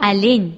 Alin?